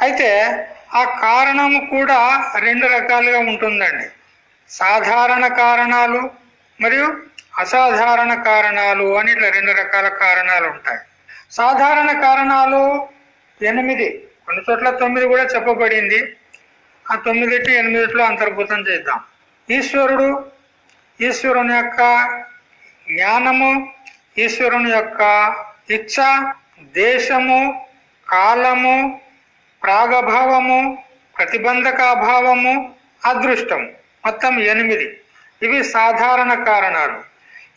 అయితే ఆ కారణము కూడా రెండు రకాలుగా ఉంటుందండి. సాధారణ కారణాలు మరియు అసాధారణ కారణాలు అని ఇట్లా రెండు రకాల కారణాలు ఉంటాయి. సాధారణ కారణాలు ఎనిమిది. కొన్ని చోట్ల తొమ్మిది కూడా చెప్పబడింది. ఆ తొమ్మిదిటి ఎనిమిదిట్లో అంతర్భూతం చేద్దాం. ఈశ్వరుడు ఈశ్వరుని యొక్క జ్ఞానము ఈశ్వరుని యొక్క ఇచ్ఛ దేశము కాలము ప్రాగభావము ప్రతిబంధకాభావము అదృష్టం మొత్తం ఎనిమిది. ఇవి సాధారణ కారణాలు.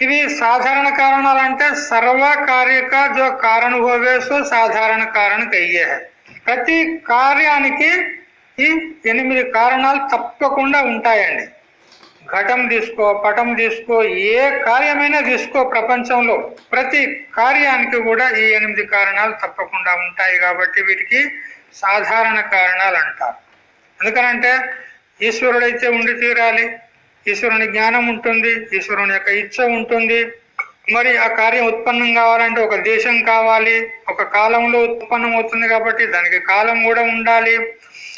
ఇవి సాధారణ కారణాలు అంటే సర్వ కార్యక జో కారణ హోవేసో సాధారణ కారణ కయ్యే ప్రతి కార్యానికి ఈ ఎనిమిది కారణాలు తప్పకుండా ఉంటాయండి. ఘటం తీసుకో పటం తీసుకో ఏ కార్యమైనా తీసుకో ప్రపంచంలో. ప్రతి కార్యానికి కూడా ఈ ఎనిమిది కారణాలు తప్పకుండా ఉంటాయి కాబట్టి వీటికి సాధారణ కారణాలు అంటారు ఎందుకనంటే ఈశ్వరుడైతే ఉండి తీరాలి ఈశ్వరుని జ్ఞానం ఉంటుంది ఈశ్వరుని యొక్క ఇచ్చ ఉంటుంది. మరి ఆ కార్యం ఉత్పన్నం కావాలంటే ఒక దేశం కావాలి ఒక కాలంలో ఉత్పన్నం అవుతుంది కాబట్టి దానికి కాలం కూడా ఉండాలి.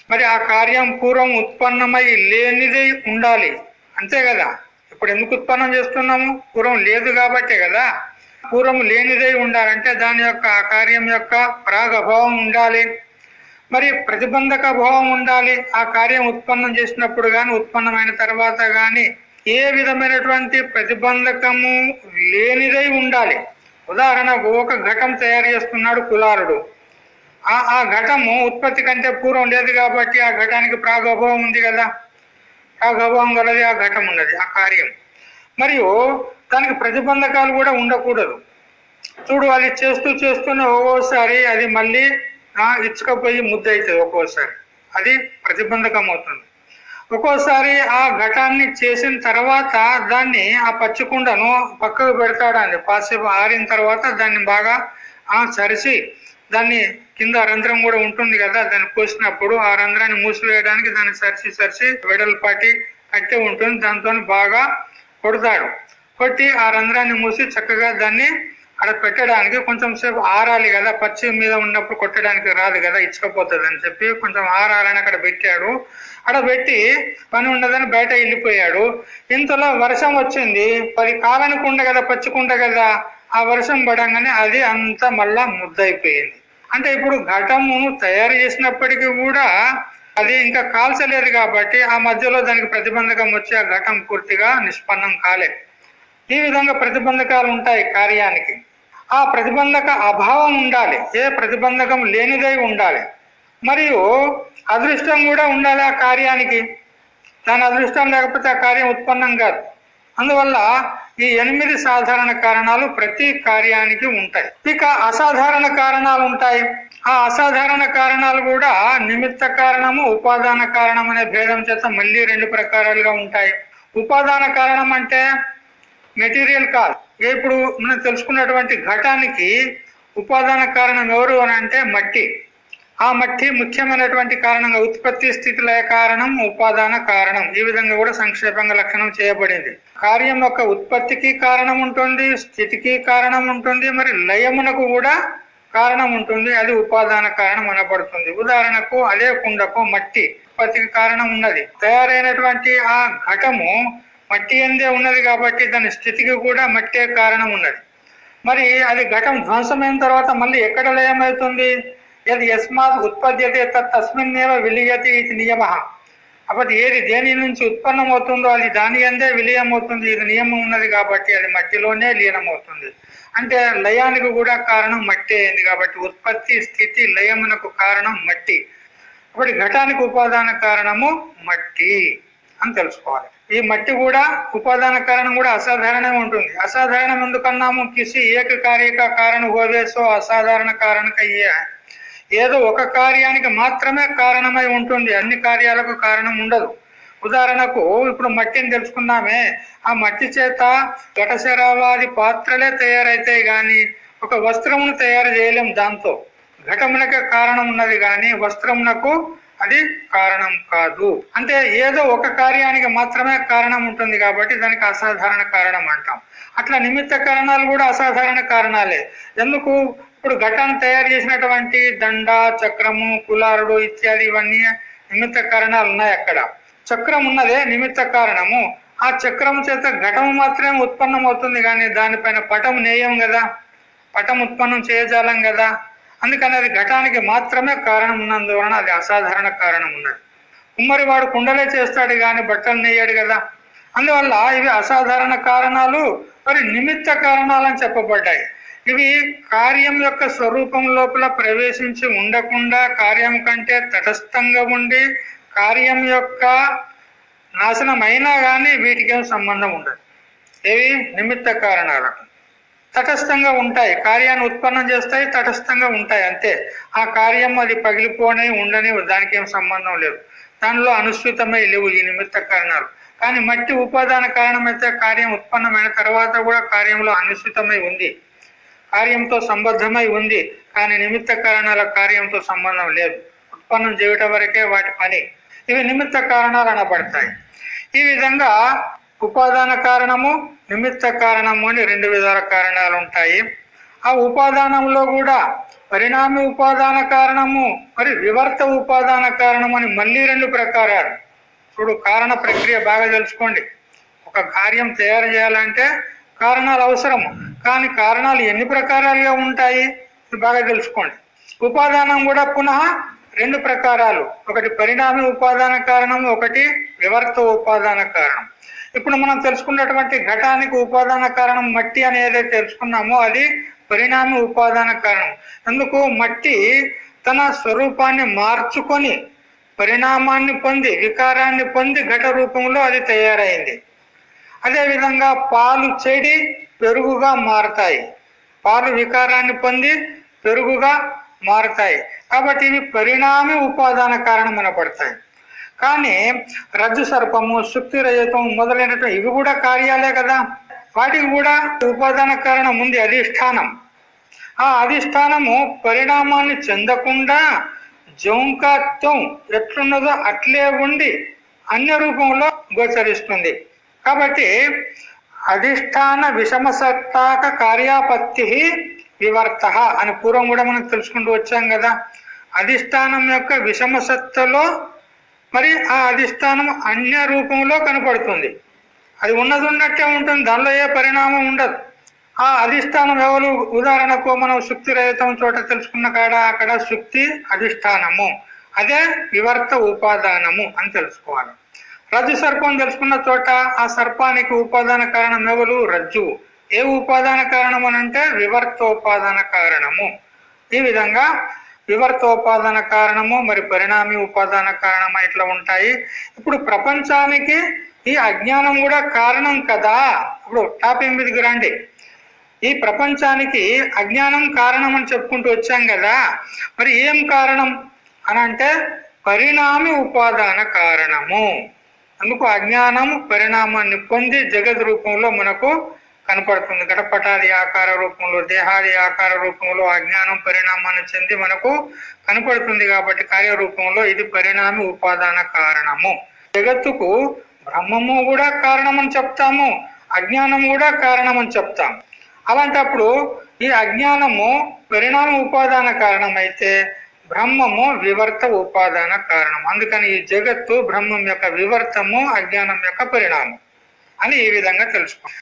మరి ఆ కార్యం పూర్వం ఉత్పన్నమై లేనిదై ఉండాలి. అంతే కదా? ఇప్పుడు ఎందుకు ఉత్పన్నం చేస్తున్నాము? పూర్వం లేదు కాబట్టే కదా? పూర్వం లేనిదై ఉండాలంటే దాని యొక్క ఆ కార్యం యొక్క ప్రాగభావం ఉండాలి. మరి ప్రతిబంధక భావం ఉండాలి. ఆ కార్యం ఉత్పన్నం చేసినప్పుడు గాని ఉత్పన్నమైన తర్వాత గాని ఏ విధమైనటువంటి ప్రతిబంధకము లేనిదై ఉండాలి. ఉదాహరణకు ఒక ఘటం తయారు చేస్తున్నాడు కులారుడు ఆ ఆ ఘటము ఉత్పత్తి కంటే పూర్వం లేదు కాబట్టి ఆ ఘటానికి ప్రాగభావం ఉంది కదా. ప్రాగభావం గలది ఆ ఘటం ఉన్నది ఆ కార్యం. మరియు దానికి ప్రతిబంధకాలు కూడా ఉండకూడదు. చూడు అది చేస్తూ చేస్తూనే ఒక్కోసారి అది మళ్ళీ ఇచ్చుకపోయి ముద్ద అవుతుంది ఒక్కోసారి. అది ప్రతిబంధకం అవుతుంది ఒక్కోసారి ఆ ఘటాన్ని చేసిన తర్వాత దాన్ని ఆ పచ్చికుండను పక్కకు పెడతాడండి. కాసేపు ఆరిన తర్వాత దాన్ని బాగా ఆ దాన్ని కింద రంధ్రం కూడా ఉంటుంది కదా దాన్ని కోసినప్పుడు ఆ రంధ్రాన్ని మూసివేయడానికి దాన్ని సరిచి సరిచి వెడల్పాటి కట్టి ఉంటుంది. దాంతో బాగా కొడతాడు. కొట్టి ఆ రంధ్రాన్ని మూసి చక్కగా దాన్ని అక్కడ పెట్టడానికి కొంచెం సేపు ఆరాలి కదా పచ్చి మీద ఉన్నప్పుడు కొట్టడానికి రాదు కదా ఇచ్చకపోతుంది అని చెప్పి కొంచెం ఆరాలని అక్కడ పెట్టాడు. అక్కడ పెట్టి పని ఉండదని బయట వెళ్ళిపోయాడు. ఇంతలో వర్షం వచ్చింది. పది కాలానికి ఉండ కదా పచ్చికుండ కదా ఆ వర్షం పడంగానే అది అంతా మళ్ళా ముద్దయిపోయింది. అంటే ఇప్పుడు ఘటమును తయారు చేసినప్పటికీ కూడా అది ఇంకా కాల్చలేదు కాబట్టి ఆ మధ్యలో దానికి ప్రతిబంధకం వచ్చి ఆ ఘటం పూర్తిగా నిష్పన్నం కాలేదు ఈ విధంగా ప్రతిబంధకాలు ఉంటాయి కార్యానికి. ఆ ప్రతిబంధక అభావం ఉండాలి. ఏ ప్రతిబంధకం లేనిదై ఉండాలి. మరియు అదృష్టం కూడా ఉండాలి ఆ కార్యానికి. దాని అదృష్టం లేకపోతే ఆ కార్యం ఉత్పన్నం కాదు. అందువల్ల ఈ ఎనిమిది సాధారణ కారణాలు ప్రతి కార్యానికి ఉంటాయి. ఇక అసాధారణ కారణాలు ఉంటాయి. ఆ అసాధారణ కారణాలు కూడా నిమిత్త కారణము ఉపాదాన కారణం అనే భేదం చేత మళ్ళీ రెండు ప్రకారాలుగా ఉంటాయి. ఉపాదాన కారణం అంటే మెటీరియల్ కాల్ ఇప్పుడు మనం తెలుసుకున్నటువంటి ఘటానికి ఉపాదాన కారణం ఎవరు అని అంటే మట్టి. ఆ మట్టి ముఖ్యమైనటువంటి కారణంగా ఉత్పత్తి స్థితి లయ కారణం ఉపాదాన కారణం. ఈ విధంగా కూడా సంక్షేపంగా లక్షణం చేయబడింది. కార్యం యొక్క ఉత్పత్తికి కారణం ఉంటుంది స్థితికి కారణం ఉంటుంది మరి లయమునకు కూడా కారణం ఉంటుంది. అది ఉపాదాన కారణం అనబడుతుంది. ఉదాహరణకు అదే కుండకు మట్టి ఉత్పత్తికి కారణం ఉన్నది. తయారైనటువంటి ఆ ఘటము మట్టి ఎందే ఉన్నది కాబట్టి దాని స్థితికి కూడా మట్టే కారణం ఉన్నది. మరి అది ఘటం ధ్వంసమైన తర్వాత మళ్ళీ ఎక్కడ లయమవుతుంది? ఏది యస్మాత్ ఉత్పద్యతే తస్మిన్నేవ విలీయతి ఇది నియమ. అప్పుడు ఏది దేని నుంచి ఉత్పన్నం అవుతుందో అది దాని అందే విలీయం అవుతుంది ఇది నియమం ఉన్నది కాబట్టి అది మట్టిలోనే లీనమవుతుంది. అంటే లయానికి కూడా కారణం మట్టి అయింది కాబట్టి ఉత్పత్తి స్థితి లయమునకు కారణం మట్టి. అప్పుడు ఘటానికి ఉపాదాన కారణము మట్టి అని తెలుసుకోవాలి. ఈ మట్టి కూడా ఉపాదాన కారణం కూడా అసాధారణంగా ఉంటుంది. అసాధారణం ఎందుకన్నాము కిసి ఏక కార్యక కారణం హోవే సో అసాధారణ కారణకయ్యే ఏదో ఒక కార్యానికి మాత్రమే కారణమై ఉంటుంది. అన్ని కార్యాలకు కారణం ఉండదు. ఉదాహరణకు ఇప్పుడు మట్టిని తెలుసుకున్నామే ఆ మట్టి చేత ఘటశరావాది పాత్రలే తయారైతాయి గాని ఒక వస్త్రమును తయారు చేయలేం దాంతో. ఘటములకే కారణం ఉన్నది గాని వస్త్రమునకు అది కారణం కాదు. అంటే ఏదో ఒక కార్యానికి మాత్రమే కారణం ఉంటుంది కాబట్టి దానికి అసాధారణ కారణం అంటాం. అట్లా నిమిత్త కారణాలు కూడా అసాధారణ కారణాలే. ఎందుకు? ఇప్పుడు ఘటాన్ని తయారు చేసినటువంటి దండ చక్రము కులారుడు ఇత్యాది ఇవన్నీ నిమిత్త కారణాలు ఉన్నాయి అక్కడ. చక్రం ఉన్నదే నిమిత్త కారణము. ఆ చక్రం చేత ఘటము మాత్రమే ఉత్పన్నం అవుతుంది కానీ దానిపైన పటం నేయం కదా. పటం ఉత్పన్నం చేయజాలం కదా. అందుకని అది ఘటానికి మాత్రమే కారణం ఉన్నందువలన అది అసాధారణ కారణం ఉన్నది. కుమ్మరి వాడు కుండలే చేస్తాడు కానీ బట్టలు నెయ్యాడు కదా. అందువల్ల ఇవి అసాధారణ కారణాలు మరి నిమిత్త కారణాలని చెప్పబడ్డాయి. ఇవి కార్యం యొక్క స్వరూపం లోపల ప్రవేశించి ఉండకుండా కార్యం కంటే తటస్థంగా ఉండి కార్యం యొక్క నాశనం అయినా కానీ వీటికేం సంబంధం ఉండదు. ఇవి నిమిత్త కారణాలకు తటస్థంగా ఉంటాయి. కార్యాన్ని ఉత్పన్నం చేస్తాయి తటస్థంగా ఉంటాయి. అంతే. ఆ కార్యం అది పగిలిపోనే ఉండని దానికి ఏం సంబంధం లేదు. దానిలో అనుసృతమై లేవు ఈ నిమిత్త కారణాలు. కానీ మట్టి ఉపాదాన కారణమైతే కార్యం ఉత్పన్నమైన తర్వాత కూడా కార్యంలో అనుసృతమై ఉంది. కార్యంతో సంబద్ధమై ఉంది. కానీ నిమిత్త కారణాల కార్యంతో సంబంధం లేదు. ఉత్పన్నం చేయటం వరకే వాటి పని. ఇవి నిమిత్త కారణాలు అనబడతాయి. ఈ విధంగా ఉపాదాన కారణము నిమిత్త కారణము అని రెండు విధాల కారణాలు ఉంటాయి ఆ ఉపాదానంలో కూడా పరిణామి ఉపాదాన కారణము మరి వివర్త ఉపాదాన కారణం అని మళ్ళీ రెండు ప్రకారాలు. ఇప్పుడు కారణ ప్రక్రియ బాగా తెలుసుకోండి. ఒక కార్యం తయారు చేయాలంటే కారణాలు అవసరము కానీ కారణాలు ఎన్ని ప్రకారాలుగా ఉంటాయి? బాగా తెలుసుకోండి. ఉపాదానం కూడా పునః రెండు ప్రకారాలు. ఒకటి పరిణామి ఉపాదాన కారణం ఒకటి వివర్త ఉపాదాన కారణం. ఇప్పుడు మనం తెలుసుకున్నటువంటి ఘటానికి ఉపాదాన కారణం మట్టి అని ఏదైతే తెలుసుకున్నామో అది పరిణామ ఉపాదాన కారణం. అందుకు మట్టి తన స్వరూపాన్ని మార్చుకొని పరిణామాన్ని పొంది వికారాన్ని పొంది ఘట రూపంలో అది తయారైంది. అదేవిధంగా పాలు చెడి పెరుగుగా మారతాయి. పాలు వికారాన్ని పొంది పెరుగుగా మారతాయి. కాబట్టి ఇవి పరిణామి ఉపాదాన కారణం అనబడతాయి. కానీ రజ్జు సర్పము శుక్తి రజతం మొదలైనటువంటి ఇవి కూడా కార్యాలే కదా. వాటికి కూడా ఉపాదాన కారణం ఉంది అధిష్టానం. ఆ అధిష్టానము పరిణామాన్ని చెందకుండా జౌంకాత్వం ఎట్లున్నదో అట్లే ఉండి అన్య రూపంలో గోచరిస్తుంది. కాబట్టి అధిష్టాన విషమసత్తాక కార్యాపత్తి వివర్త అని పూర్వం కూడా మనం తెలుసుకుంటూ వచ్చాం కదా. అధిష్టానం యొక్క విషమసత్తలో మరి ఆ అధిష్టానం అన్య రూపంలో కనపడుతుంది. అది ఉన్నది ఉన్నట్టే ఉంటుంది దానిలో ఏ పరిణామం ఉండదు. ఆ అధిష్టానం ఎవరు? ఉదాహరణకు మనం శుక్తి రహితం చోట తెలుసుకున్న కాడ అక్కడ శుక్తి అధిష్టానము. అదే వివర్త ఉపాదానము అని తెలుసుకోవాలి. రజ్జు సర్పం తెలుసుకున్న చోట ఆ సర్పానికి ఉపాదాన కారణం ఎవరు? రజ్జు. ఏ ఉపాదాన కారణం అనంటే వివర్తోపాదాన కారణము. ఈ విధంగా వివర్తోపాదాన కారణము మరి పరిణామి ఉపాదాన కారణము ఇట్లా ఉంటాయి. ఇప్పుడు ప్రపంచానికి ఈ అజ్ఞానం కూడా కారణం కదా. ఇప్పుడు టాపిక్ మీదకి రండి. ఈ ప్రపంచానికి అజ్ఞానం కారణం అని చెప్పుకుంటూ వచ్చాం కదా. మరి ఏం కారణం? అని అంటే పరిణామి ఉపాదాన కారణము. అందుకు అజ్ఞానం పరిణామాన్ని పొంది జగత్ రూపంలో మనకు కనపడుతుంది. ఘటపటాది ఆకార రూపంలో దేహాది ఆకార రూపంలో అజ్ఞానం పరిణామాన్ని చెంది మనకు కనపడుతుంది కాబట్టి కార్యరూపంలో ఇది పరిణామి ఉపాదాన కారణము. జగత్తుకు బ్రహ్మము కూడా కారణమని చెప్తాము అజ్ఞానం కూడా కారణమని చెప్తాము. అలాంటప్పుడు ఈ అజ్ఞానము పరిణామ ఉపాదాన కారణమైతే బ్రహ్మము వివర్త ఉపాదాన కారణం. అందుకని ఈ జగత్తు బ్రహ్మం యొక్క వివర్తము అజ్ఞానం యొక్క పరిణామం అని ఈ విధంగా తెలుసుకోండి